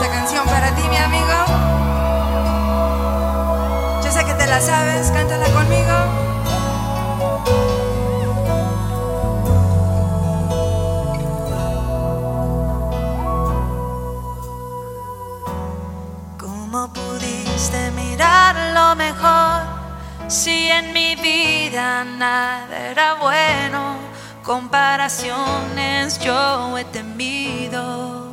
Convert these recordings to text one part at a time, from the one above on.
Esta canción para ti, mi amigo. Yo sé que te la sabes, cántala conmigo. ¿Cómo pudiste mirar lo mejor si en mi vida nada era bueno? Comparaciones yo he temido.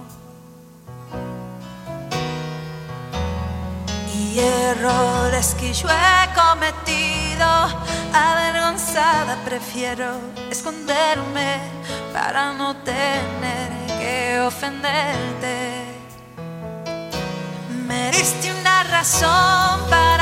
Errores que yo he cometido, avergonzada prefiero esconderme para no tener que ofenderte. Me diste una razón para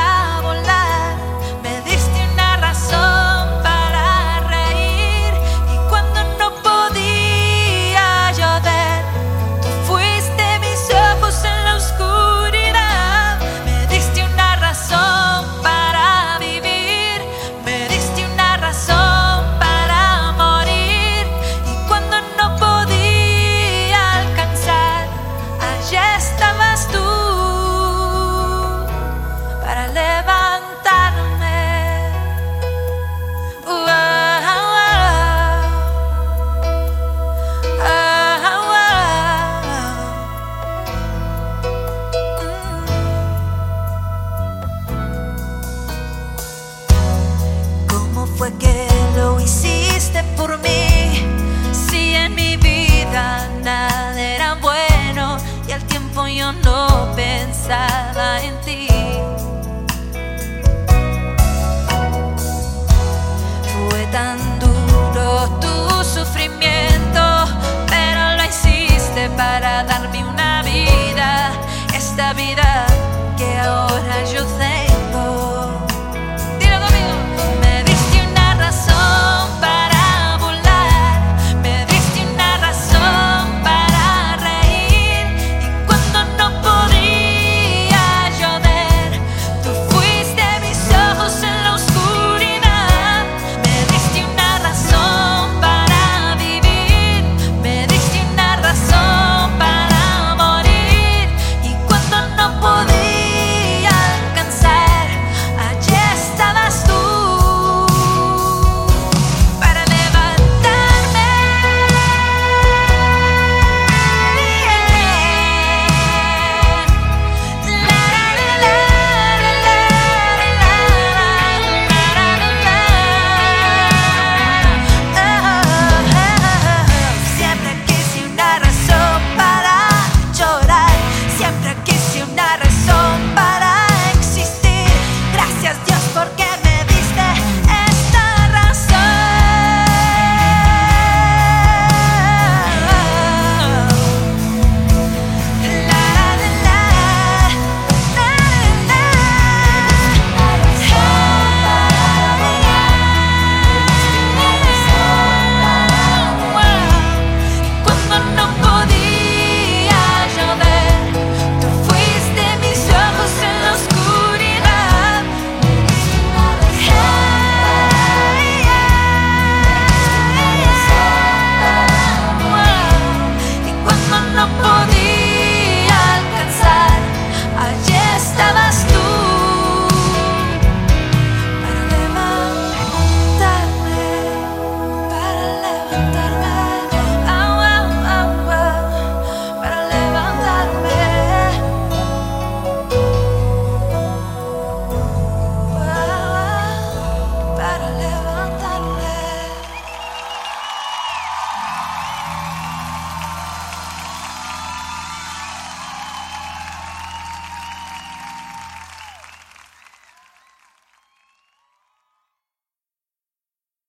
Para Levantarme, mm. cómo fue que lo hiciste por mí? Si en mi vida nada era bueno, y al tiempo yo no pensaba.